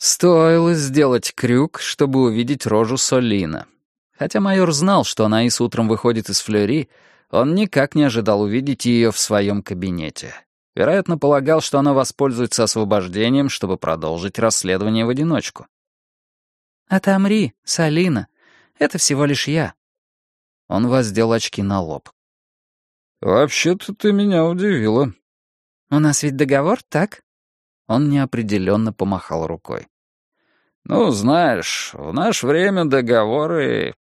Стоило сделать крюк, чтобы увидеть рожу Солина. Хотя майор знал, что Анаис утром выходит из флери, он никак не ожидал увидеть ее в своем кабинете. Вероятно, полагал, что она воспользуется освобождением, чтобы продолжить расследование в одиночку. «Отомри, Салина. Это всего лишь я». Он воздел очки на лоб. «Вообще-то ты меня удивила». «У нас ведь договор, так?» Он неопределенно помахал рукой. «Ну, знаешь, в наше время договоры...»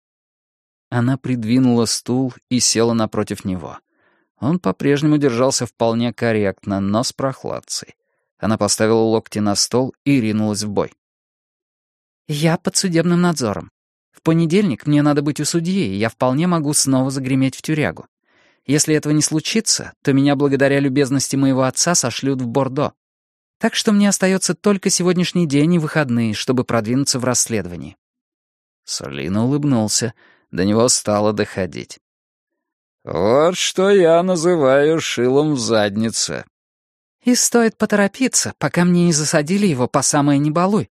Она придвинула стул и села напротив него. Он по-прежнему держался вполне корректно, но с прохладцей. Она поставила локти на стол и ринулась в бой. «Я под судебным надзором. В понедельник мне надо быть у судьи, и я вполне могу снова загреметь в тюрягу. Если этого не случится, то меня благодаря любезности моего отца сошлют в Бордо. Так что мне остается только сегодняшний день и выходные, чтобы продвинуться в расследовании». Солина улыбнулся. До него стало доходить. «Вот что я называю шилом в заднице». «И стоит поторопиться, пока мне не засадили его по самое не балуй».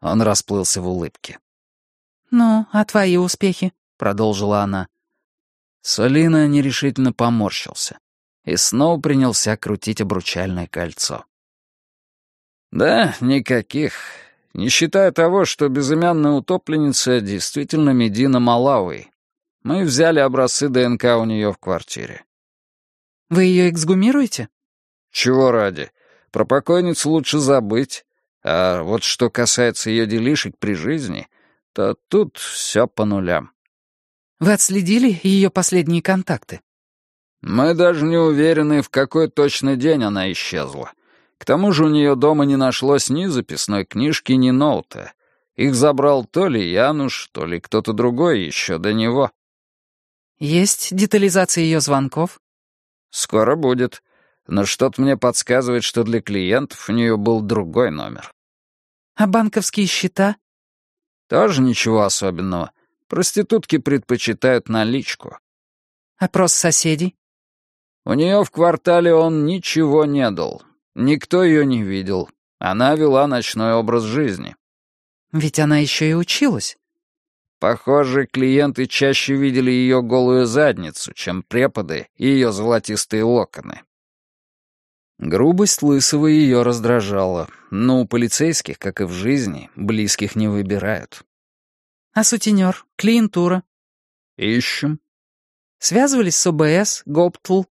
Он расплылся в улыбке. «Ну, а твои успехи?» — продолжила она. Солина нерешительно поморщился и снова принялся крутить обручальное кольцо. «Да, никаких. Не считая того, что безымянная утопленница действительно Медина Малауи. Мы взяли образцы ДНК у нее в квартире». «Вы ее эксгумируете?» «Чего ради? Про покойницу лучше забыть. А вот что касается ее делишек при жизни, то тут все по нулям». «Вы отследили ее последние контакты?» «Мы даже не уверены, в какой точный день она исчезла. К тому же у нее дома не нашлось ни записной книжки, ни ноута. Их забрал то ли Януш, то ли кто-то другой еще до него. Есть детализация ее звонков? Скоро будет. Но что-то мне подсказывает, что для клиентов у нее был другой номер. А банковские счета? Тоже ничего особенного. Проститутки предпочитают наличку. Опрос соседей? У нее в квартале он ничего не дал, Никто ее не видел. Она вела ночной образ жизни. Ведь она еще и училась. Похоже, клиенты чаще видели ее голую задницу, чем преподы и ее золотистые локоны. Грубость Лысого ее раздражала, но у полицейских, как и в жизни, близких не выбирают. «А сутенер? Клиентура?» «Ищем». «Связывались с ОБС, Гоптл?»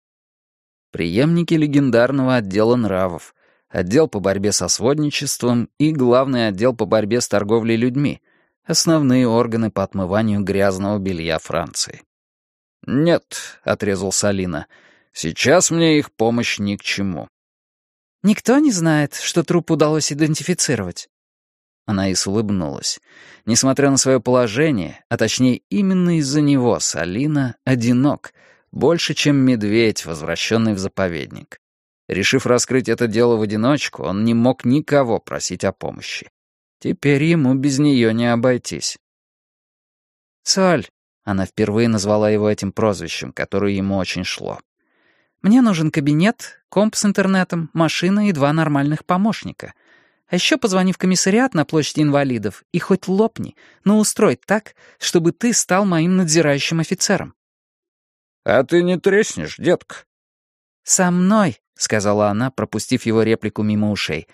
Преемники легендарного отдела нравов, отдел по борьбе со сводничеством и главный отдел по борьбе с торговлей людьми, основные органы по отмыванию грязного белья Франции. «Нет», — отрезал Салина, — «сейчас мне их помощь ни к чему». «Никто не знает, что труп удалось идентифицировать?» Анаис улыбнулась. Несмотря на свое положение, а точнее именно из-за него, Салина одинок — больше, чем медведь, возвращенный в заповедник. Решив раскрыть это дело в одиночку, он не мог никого просить о помощи. Теперь ему без нее не обойтись. «Соль», — она впервые назвала его этим прозвищем, которое ему очень шло. «Мне нужен кабинет, комп с интернетом, машина и два нормальных помощника. А еще позвони в комиссариат на площади инвалидов и хоть лопни, но устрой так, чтобы ты стал моим надзирающим офицером. «А ты не треснешь, детка?» «Со мной», — сказала она, пропустив его реплику мимо ушей,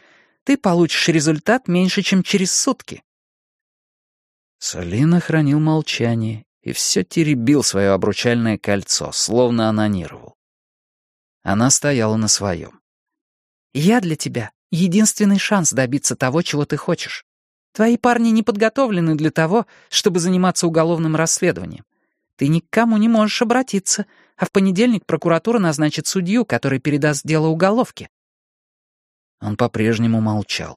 «ты получишь результат меньше, чем через сутки». Салина хранил молчание и все теребил свое обручальное кольцо, словно анонировал. Она стояла на своем. «Я для тебя единственный шанс добиться того, чего ты хочешь. Твои парни не подготовлены для того, чтобы заниматься уголовным расследованием. Ты никому не можешь обратиться, а в понедельник прокуратура назначит судью, который передаст дело уголовке». Он по-прежнему молчал.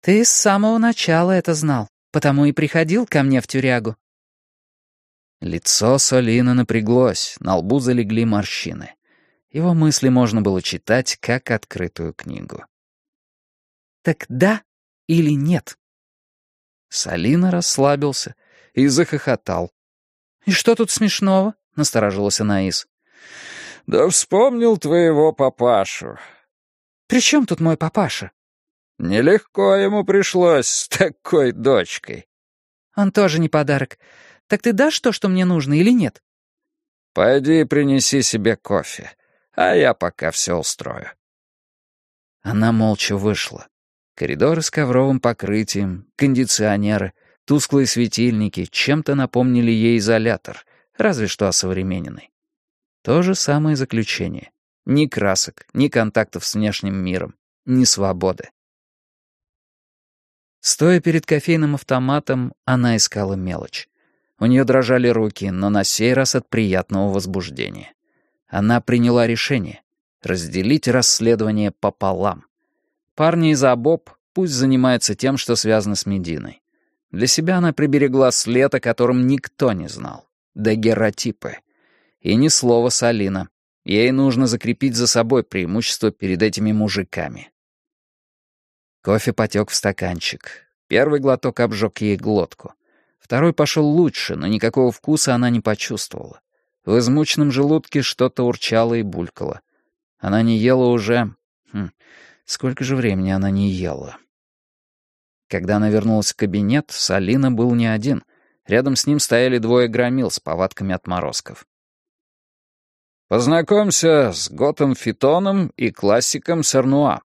«Ты с самого начала это знал, потому и приходил ко мне в тюрягу». Лицо Солина напряглось, на лбу залегли морщины. Его мысли можно было читать, как открытую книгу. «Так да или нет?» Солина расслабился и захохотал, «И что тут смешного?» — насторожилась Анаис. «Да вспомнил твоего папашу». «При чем тут мой папаша?» Нелегко ему пришлось с такой дочкой. Он тоже не подарок. Так ты дашь то, что мне нужно, или нет? Пойди принеси себе кофе, а я пока все устрою. Она молча вышла. Коридоры с ковровым покрытием, кондиционеры, тусклые светильники чем-то напомнили ей изолятор, разве что осовремененный. То же самое заключение. Ни красок, ни контактов с внешним миром, ни свободы. Стоя перед кофейным автоматом, она искала мелочь. У нее дрожали руки, но на сей раз от приятного возбуждения. Она приняла решение — разделить расследование пополам. Парни из Абоб пусть занимаются тем, что связано с Мединой. Для себя она приберегла след, о котором никто не знал. Дагеротипы. И ни слова Салина. Ей нужно закрепить за собой преимущество перед этими мужиками. Кофе потек в стаканчик. Первый глоток обжег ей глотку. Второй пошел лучше, но никакого вкуса она не почувствовала. В измученном желудке что-то урчало и булькало. Она не ела уже... Хм, сколько же времени она не ела? Когда она вернулась в кабинет, Салина был не один. Рядом с ним стояли двое громил с повадками отморозков. «Познакомься с Готом Фитоном и классиком Сарнуа»,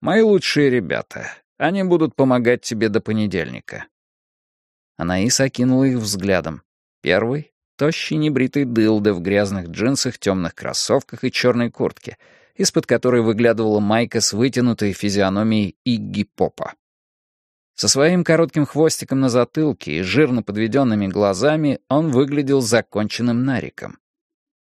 Мои лучшие ребята. Они будут помогать тебе до понедельника». Анаис окинула их взглядом. Первый — тощий небритый дылда в грязных джинсах, темных кроссовках и черной куртке, из-под которой выглядывала майка с вытянутой физиономией Игги Попа. Со своим коротким хвостиком на затылке и жирно подведенными глазами он выглядел законченным нариком.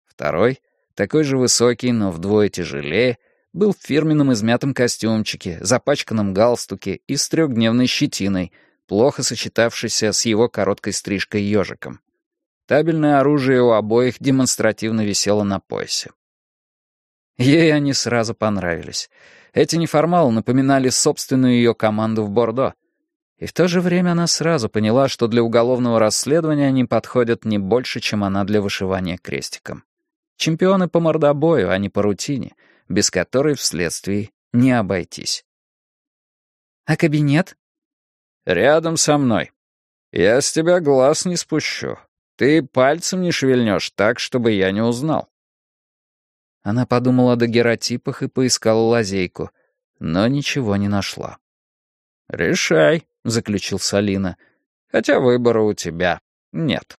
Второй, такой же высокий, но вдвое тяжелее, был в фирменном измятом костюмчике, запачканном галстуке и с трехдневной щетиной, плохо сочетавшейся с его короткой стрижкой ежиком. Табельное оружие у обоих демонстративно висело на поясе. Ей они сразу понравились. Эти неформалы напоминали собственную ее команду в Бордо. И в то же время она сразу поняла, что для уголовного расследования они подходят не больше, чем она для вышивания крестиком. Чемпионы по мордобою, а не по рутине — без которой вследствие не обойтись. «А кабинет?» «Рядом со мной. Я с тебя глаз не спущу. Ты пальцем не шевельнешь так, чтобы я не узнал». Она подумала о дагеротипах и поискала лазейку, но ничего не нашла. «Решай», — заключил Салина, — «хотя выбора у тебя нет».